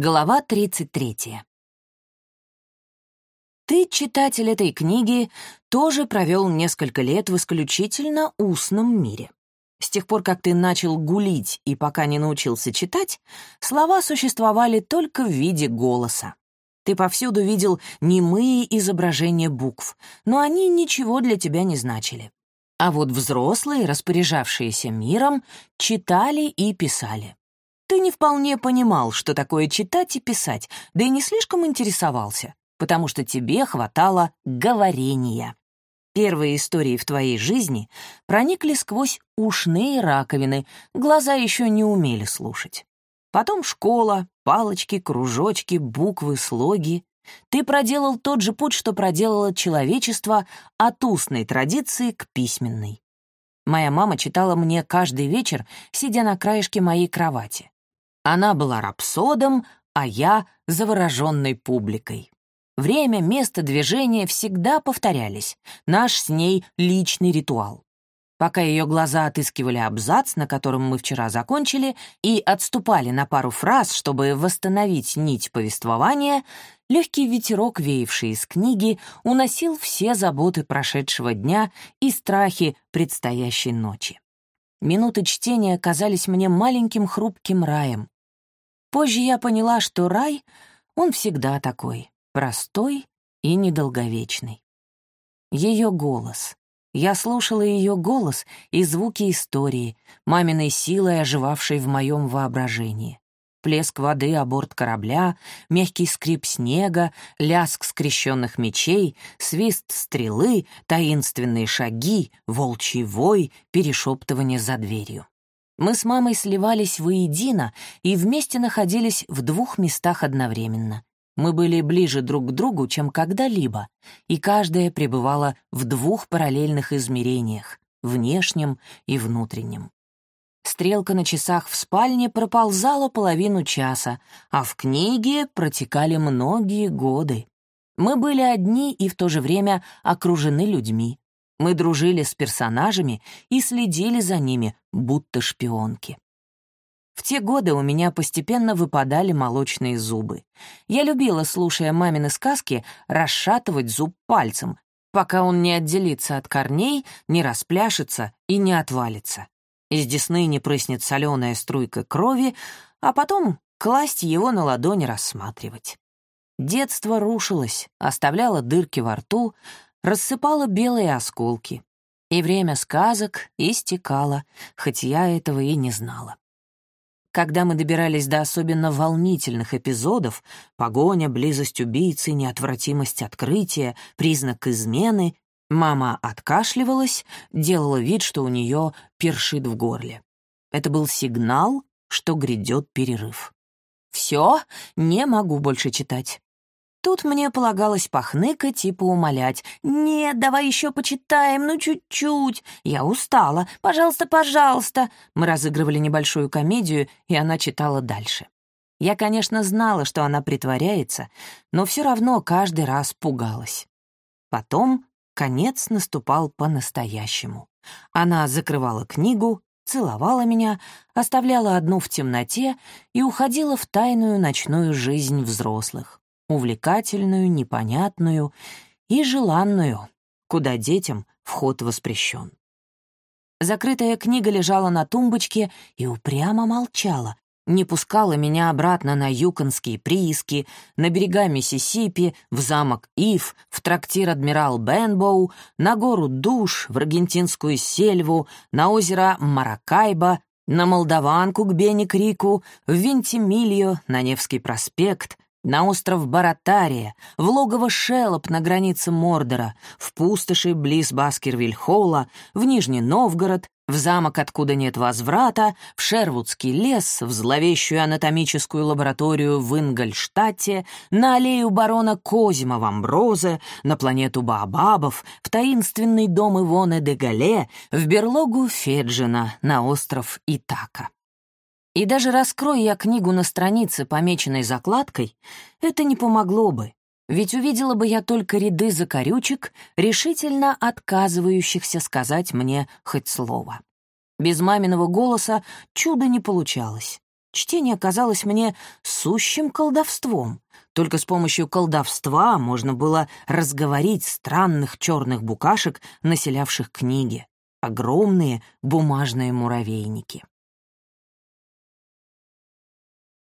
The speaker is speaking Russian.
Глава 33. Ты, читатель этой книги, тоже провел несколько лет в исключительно устном мире. С тех пор, как ты начал гулить и пока не научился читать, слова существовали только в виде голоса. Ты повсюду видел немые изображения букв, но они ничего для тебя не значили. А вот взрослые, распоряжавшиеся миром, читали и писали. Ты не вполне понимал, что такое читать и писать, да и не слишком интересовался, потому что тебе хватало говорения. Первые истории в твоей жизни проникли сквозь ушные раковины, глаза еще не умели слушать. Потом школа, палочки, кружочки, буквы, слоги. Ты проделал тот же путь, что проделало человечество от устной традиции к письменной. Моя мама читала мне каждый вечер, сидя на краешке моей кровати. Она была рапсодом, а я — завороженной публикой. Время, место, движение всегда повторялись. Наш с ней личный ритуал. Пока ее глаза отыскивали абзац, на котором мы вчера закончили, и отступали на пару фраз, чтобы восстановить нить повествования, легкий ветерок, веявший из книги, уносил все заботы прошедшего дня и страхи предстоящей ночи. Минуты чтения казались мне маленьким хрупким раем, Позже я поняла, что рай, он всегда такой, простой и недолговечный. Ее голос. Я слушала ее голос и звуки истории, маминой силой оживавшей в моем воображении. Плеск воды о борт корабля, мягкий скрип снега, лязг скрещенных мечей, свист стрелы, таинственные шаги, волчий вой, перешептывание за дверью. Мы с мамой сливались воедино и вместе находились в двух местах одновременно. Мы были ближе друг к другу, чем когда-либо, и каждая пребывала в двух параллельных измерениях — внешнем и внутреннем. Стрелка на часах в спальне проползала половину часа, а в книге протекали многие годы. Мы были одни и в то же время окружены людьми. Мы дружили с персонажами и следили за ними, будто шпионки. В те годы у меня постепенно выпадали молочные зубы. Я любила, слушая мамины сказки, расшатывать зуб пальцем, пока он не отделится от корней, не распляшется и не отвалится. Из десны не прыснет соленая струйка крови, а потом класть его на ладони рассматривать. Детство рушилось, оставляло дырки во рту, рассыпала белые осколки. И время сказок истекало, хоть я этого и не знала. Когда мы добирались до особенно волнительных эпизодов — погоня, близость убийцы, неотвратимость открытия, признак измены — мама откашливалась, делала вид, что у нее першит в горле. Это был сигнал, что грядет перерыв. «Все, не могу больше читать. Тут мне полагалось похныкать и поумолять. «Нет, давай еще почитаем, ну чуть-чуть. Я устала. Пожалуйста, пожалуйста». Мы разыгрывали небольшую комедию, и она читала дальше. Я, конечно, знала, что она притворяется, но все равно каждый раз пугалась. Потом конец наступал по-настоящему. Она закрывала книгу, целовала меня, оставляла одну в темноте и уходила в тайную ночную жизнь взрослых увлекательную, непонятную и желанную, куда детям вход воспрещен. Закрытая книга лежала на тумбочке и упрямо молчала, не пускала меня обратно на юконские прииски, на берега Миссисипи, в замок Ив, в трактир Адмирал Бенбоу, на гору Душ, в аргентинскую сельву, на озеро Маракайба, на Молдаванку к Бенни Крику, в Вентимилью, на Невский проспект, на остров Баратария, в логово Шелоп на границе Мордора, в пустоши близ Баскервиль-Холла, в Нижний Новгород, в замок, откуда нет возврата, в Шервудский лес, в зловещую анатомическую лабораторию в Ингольштадте, на аллею барона Козима в Амброзе, на планету Баобабов, в таинственный дом Ивоны де Гале, в берлогу Феджина, на остров Итака. И даже раскрой я книгу на странице, помеченной закладкой, это не помогло бы, ведь увидела бы я только ряды закорючек, решительно отказывающихся сказать мне хоть слово. Без маминого голоса чуда не получалось. Чтение казалось мне сущим колдовством. Только с помощью колдовства можно было разговорить странных черных букашек, населявших книги. Огромные бумажные муравейники.